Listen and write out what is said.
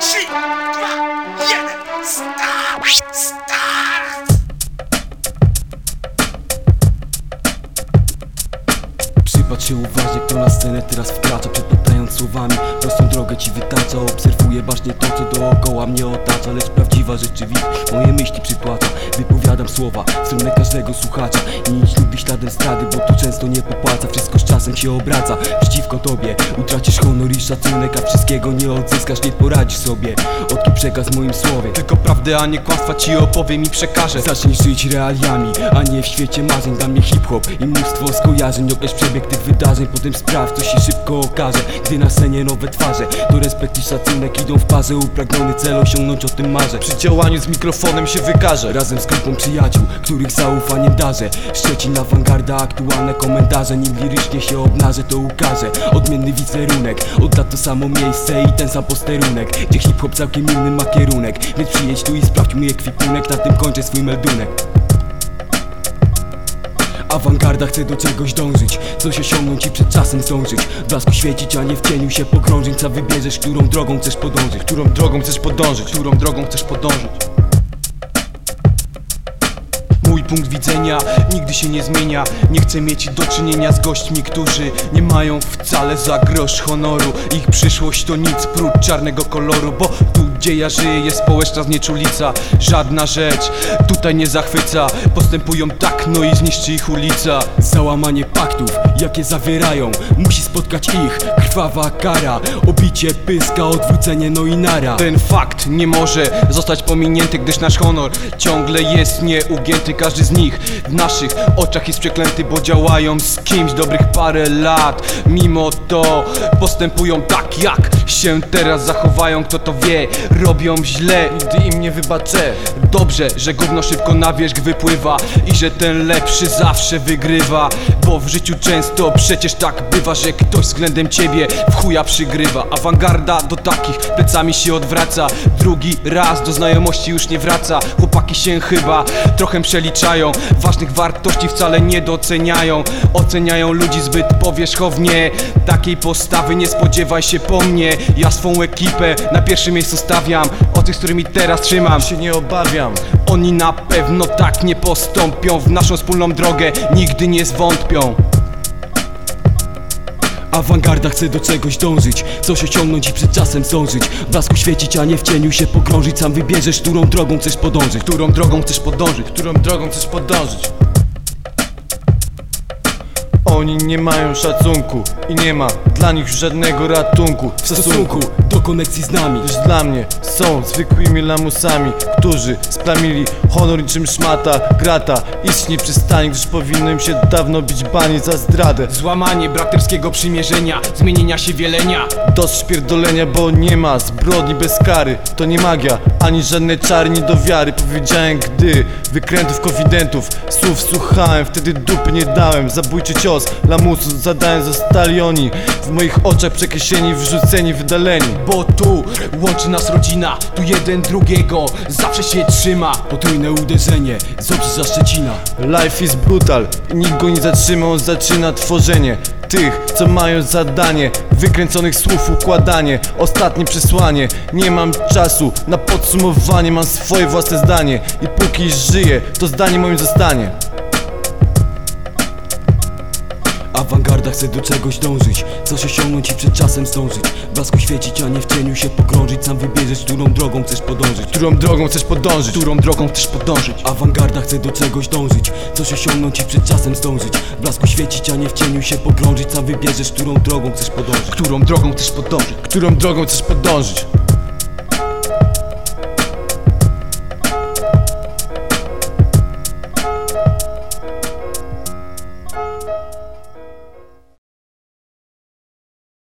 是吧？Yes. Przypatrz się uważnie, kto na scenę teraz wkracza Przeplątając słowami, prostą drogę ci wytacza Obserwuję bacznie to, co dookoła mnie otacza. Lecz prawdziwa rzeczywistość moje myśli przypłaca. Wypowiadam słowa w stronę każdego słuchacza. I nic lubi śladem zdrady, bo tu często nie popłaca. Wszystko z czasem się obraca. Przeciwko tobie Utracisz honor i szacunek, a wszystkiego nie odzyskasz Nie poradzisz sobie, odki przekaz moim słowie. Tylko prawdę, a nie kłamstwa ci opowiem i przekażę. Zacznij żyć realiami, a nie w świecie marzeń. Dla mnie hip-hop i mnóstwo skojarzeń. Określ przebieg tych wydarzeń, potem sprawdź co się szybko okaże. Gdy na scenie nowe twarze, to respekt i szacunek idą w parze. Upragniony cel osiągnąć o tym marzę. Przy działaniu z mikrofonem się wykażę Razem z grupą przyjaciół, których zaufaniem darzę. Szczecin awangarda, aktualne komentarze. Nim lirycznie się obnażę, to ukażę Odmienny wizerunek, od lat to samo miejsce i ten sam posterunek. Gdzie hip-hop całkiem inny ma kierunek. Więc przyjedź tu i sprawdź mój ekwipunek. Na tym kończę swój meldunek Awangarda chce do czegoś dążyć. Coś osiągnąć i przed czasem zdążyć. Blasku świecić, a nie w cieniu się pogrążyć. Co wybierzesz, którą drogą chcesz podążyć? Którą drogą chcesz podążyć, którą drogą chcesz podążyć punkt widzenia nigdy się nie zmienia. Nie chcę mieć do czynienia z gośćmi, którzy nie mają wcale za grosz honoru. Ich przyszłość to nic prócz czarnego koloru Bo tu gdzie ja żyję jest społeczna znieczulica. Żadna rzecz tutaj nie zachwyca. Postępują tak, no i zniszczy ich ulica. Załamanie paktów, jakie zawierają Musi spotkać ich krwawa kara. Obicie, pyska, odwrócenie, no i nara. Ten fakt nie może zostać pominięty, gdyż nasz honor ciągle jest nieugięty. Każdy z nich w naszych oczach jest przeklęty, bo działają z kimś dobrych parę lat. Mimo to postępują tak, jak się teraz zachowają. Kto to wie, robią źle, nigdy im nie wybaczę. Dobrze, że gówno szybko na wierzch wypływa i że ten lepszy zawsze wygrywa. Bo w życiu często przecież tak bywa, że ktoś względem ciebie w chuja przygrywa. Awangarda do takich plecami się odwraca. Drugi raz do znajomości już nie wraca. Chłopaki się chyba trochę przeliczają. Ważnych wartości wcale nie doceniają. Oceniają ludzi zbyt powierzchownie. Takiej postawy nie spodziewaj się po mnie. Ja swą ekipę na pierwszym miejscu stawiam. O tych, z którymi teraz trzymam się nie obawiam. Oni na pewno tak nie postąpią. W naszą wspólną drogę nigdy nie zwątpią. Awangarda chce do czegoś dążyć Coś osiągnąć i przed czasem zdążyć W blasku świecić, a nie w cieniu się pogrążyć Sam wybierzesz, którą drogą chcesz podążyć Którą drogą chcesz podążyć? Którą drogą chcesz podążyć? Oni nie mają szacunku i nie ma dla nich żadnego ratunku W stosunku do konekcji z nami. Lecz dla mnie są zwykłymi lamusami Którzy splamili honor niczym szmata grata. Istnie przystani, gdyż powinno im się dawno bić bani za zdradę. Złamanie braterskiego przymierzenia, zmienienia się wielenia. Dość pierdolenia, bo nie ma zbrodni bez kary. To nie magia, ani żadne czary nie do wiary. Powiedziałem, gdy wykrętów konfidentów Słów słuchałem, wtedy dupy nie dałem Zabójczy cios, lamusu zadałem, zostali oni W moich oczach przekreśleni, wrzuceni, wydaleni. Bo tu łączy nas rodzina, tu jeden drugiego zawsze się trzyma. Potrójne uderzenie z obrzeża Szczecina. Life is brutal nikt go nie zatrzyma, on zaczyna tworzenie. Tych, co mają zadanie Wykręconych słów układanie. Ostatnie przesłanie Nie mam czasu na podsumowanie Mam swoje własne zdanie. I póki żyję, to zdanie moim zostanie Awangarda chce do czegoś dążyć Coś osiągnąć i przed czasem zdążyć W blasku świecić, a nie w cieniu się pogrążyć Sam wybierzesz, którą drogą chcesz podążyć Którą drogą chcesz podążyć? Którą drogą chcesz podążyć? Awangarda chce do czegoś dążyć Coś osiągnąć i przed czasem zdążyć W blasku świecić, a nie w cieniu się pogrążyć Sam wybierzesz, którą drogą chcesz podążyć Którą drogą chcesz podążyć? Którą drogą chcesz podążyć?